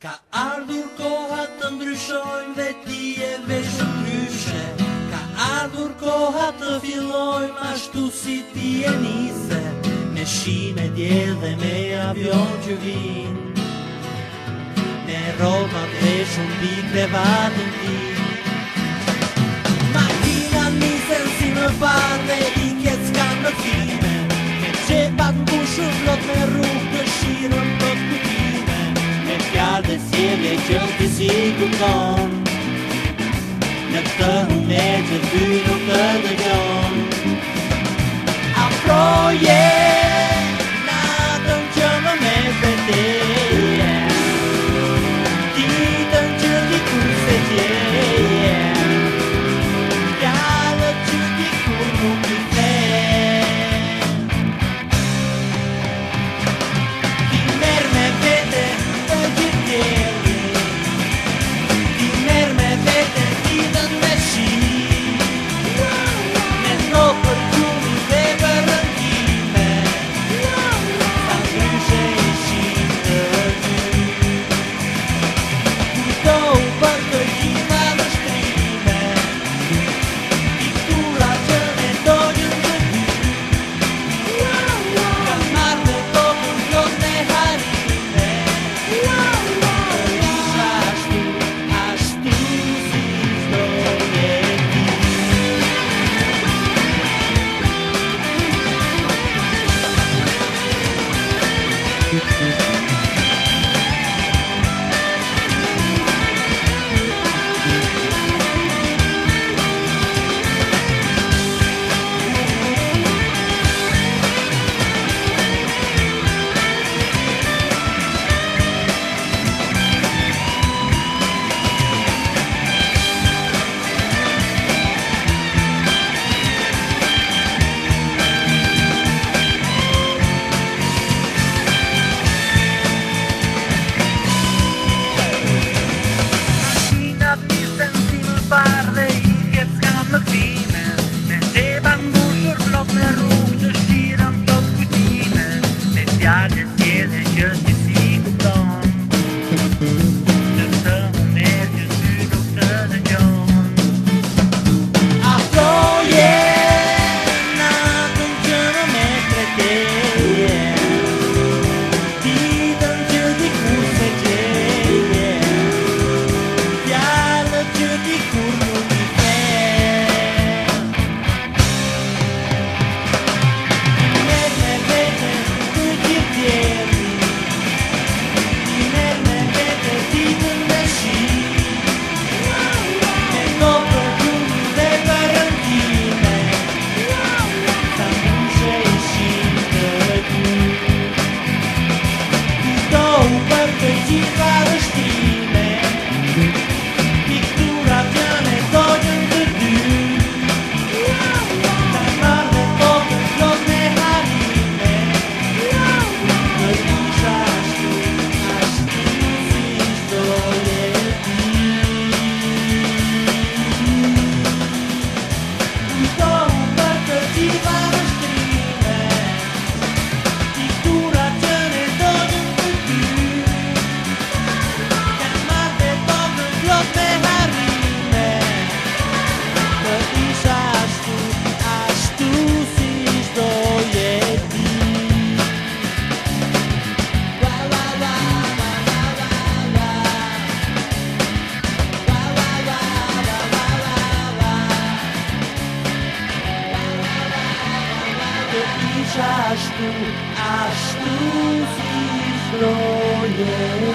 Ka ardhur koha të ndryshojmë dhe ti e veshë ndryshe Ka ardhur koha të fillojmë ashtu si ti e nise Me shi, me dje dhe me avion që vinë Me roma dhe shumë pikre vatën ti Makina nise si më fatë dhe i kjecka në kime Me qepat në kushur flot me Besebecek bizi tutan Nokta hon är the by nokta dagan Afroje I aż tu zniknął